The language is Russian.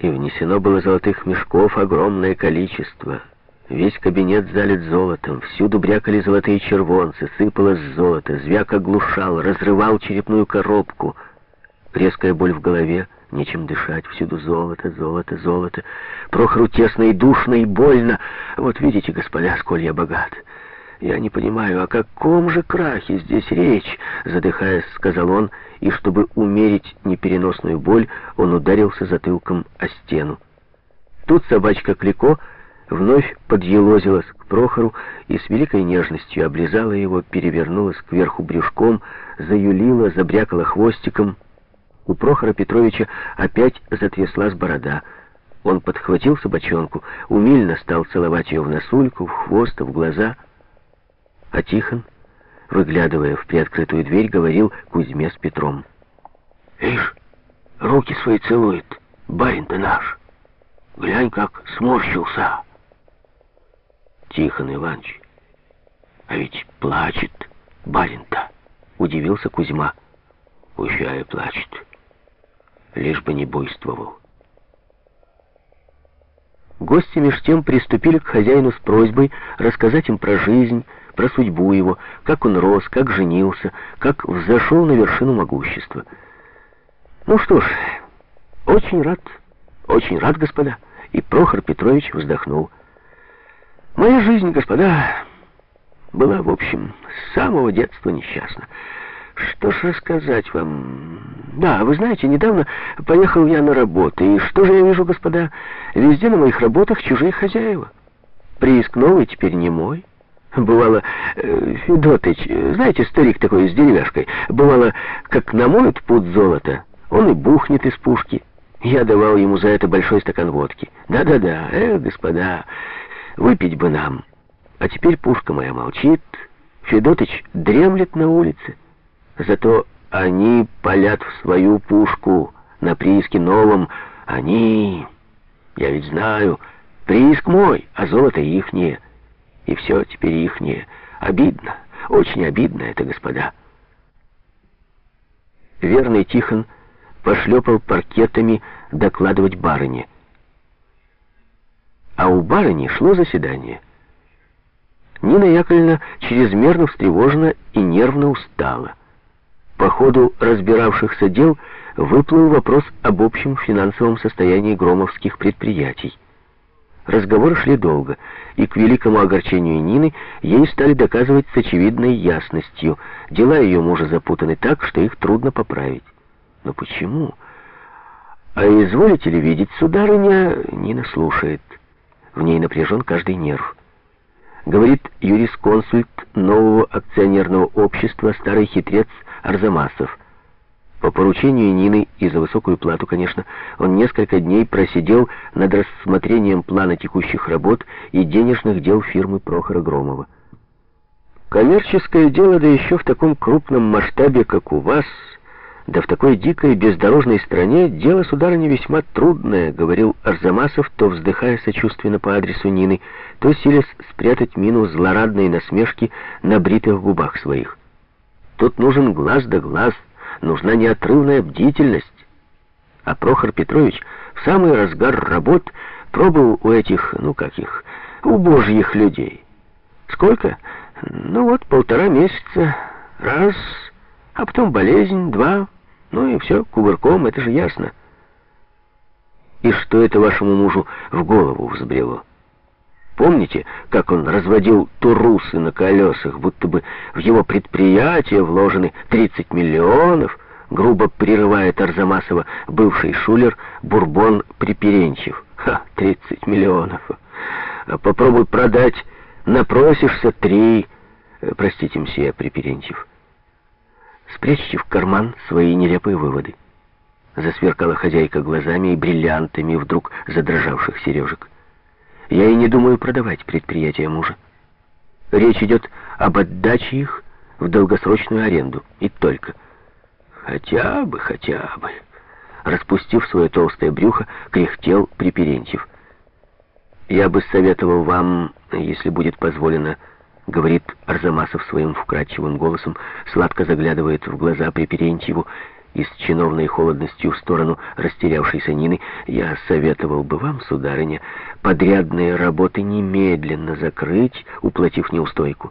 и внесено было золотых мешков огромное количество. Весь кабинет залит золотом, всюду брякали золотые червонцы, сыпалось золото, звяк оглушал, разрывал черепную коробку. Резкая боль в голове, нечем дышать, всюду золото, золото, золото. Прохору тесно и душно и больно. Вот видите, господа, сколь я богат. «Я не понимаю, о каком же крахе здесь речь?» Задыхаясь, сказал он, и чтобы умерить непереносную боль, он ударился затылком о стену. Тут собачка Клико вновь подъелозилась к Прохору и с великой нежностью облизала его, перевернулась кверху брюшком, заюлила, забрякала хвостиком. У Прохора Петровича опять затряслась борода. Он подхватил собачонку, умильно стал целовать ее в носульку, в хвост, в глаза — а Тихон, выглядывая в приоткрытую дверь, говорил Кузьме с Петром. «Ишь, руки свои целует, барин-то наш. Глянь, как сморщился». «Тихон Иванович, а ведь плачет барин-то», — удивился Кузьма. «Пущай плачет, лишь бы не буйствовал». Гости меж тем приступили к хозяину с просьбой рассказать им про жизнь, про судьбу его, как он рос, как женился, как взошел на вершину могущества. Ну что ж, очень рад, очень рад, господа. И Прохор Петрович вздохнул. Моя жизнь, господа, была, в общем, с самого детства несчастна. Что ж рассказать вам? Да, вы знаете, недавно поехал я на работу, и что же я вижу, господа? Везде на моих работах чужие хозяева. Прииск новый теперь не мой. Бывало, э, Федотыч, знаете, старик такой с деревяшкой, бывало, как намоют пуд золота, он и бухнет из пушки. Я давал ему за это большой стакан водки. Да-да-да, эх, господа, выпить бы нам. А теперь пушка моя молчит, Федотыч дремлет на улице. Зато они палят в свою пушку на прииске новом. Они, я ведь знаю, прииск мой, а золото ихнее. И все теперь ихнее. Обидно, очень обидно это, господа. Верный Тихон пошлепал паркетами докладывать барыне. А у барыни шло заседание. Нина Яковлевна чрезмерно встревожена и нервно устала. По ходу разбиравшихся дел выплыл вопрос об общем финансовом состоянии громовских предприятий. Разговоры шли долго, и к великому огорчению Нины ей стали доказывать с очевидной ясностью. Дела ее мужа запутаны так, что их трудно поправить. Но почему? А изволите ли видеть, сударыня, Нина слушает. В ней напряжен каждый нерв. Говорит юрисконсульт нового акционерного общества, старый хитрец Арзамасов. По поручению Нины и за высокую плату, конечно, он несколько дней просидел над рассмотрением плана текущих работ и денежных дел фирмы Прохора Громова. Коммерческое дело, да еще в таком крупном масштабе, как у вас, да в такой дикой бездорожной стране, дело, сударыня, весьма трудное, говорил Арзамасов, то вздыхая сочувственно по адресу Нины, то силясь спрятать мину злорадной насмешки на бритых губах своих. Тут нужен глаз да глаз — нужна неотрывная бдительность. А Прохор Петрович в самый разгар работ пробовал у этих, ну как их, у божьих людей. Сколько? Ну вот полтора месяца, раз, а потом болезнь, два, ну и все, кувырком, это же ясно. И что это вашему мужу в голову взбрело? Помните, как он разводил турусы на колесах, будто бы в его предприятие вложены 30 миллионов, грубо прерывает Арзамасова бывший шулер Бурбон Приперенчев. Ха, 30 миллионов. А попробуй продать, напросишься три. Э, простите, мсье Приперенчев. Спрячьте в карман свои нелепые выводы. Засверкала хозяйка глазами и бриллиантами вдруг задрожавших сережек. Я и не думаю продавать предприятие мужа. Речь идет об отдаче их в долгосрочную аренду. И только. Хотя бы, хотя бы. Распустив свое толстое брюхо, кряхтел Приперентьев. Я бы советовал вам, если будет позволено, говорит Арзамасов своим вкрадчивым голосом, сладко заглядывает в глаза Приперентьеву, и с чиновной холодностью в сторону растерявшейся Нины, «я советовал бы вам, сударыня, подрядные работы немедленно закрыть, уплатив неустойку».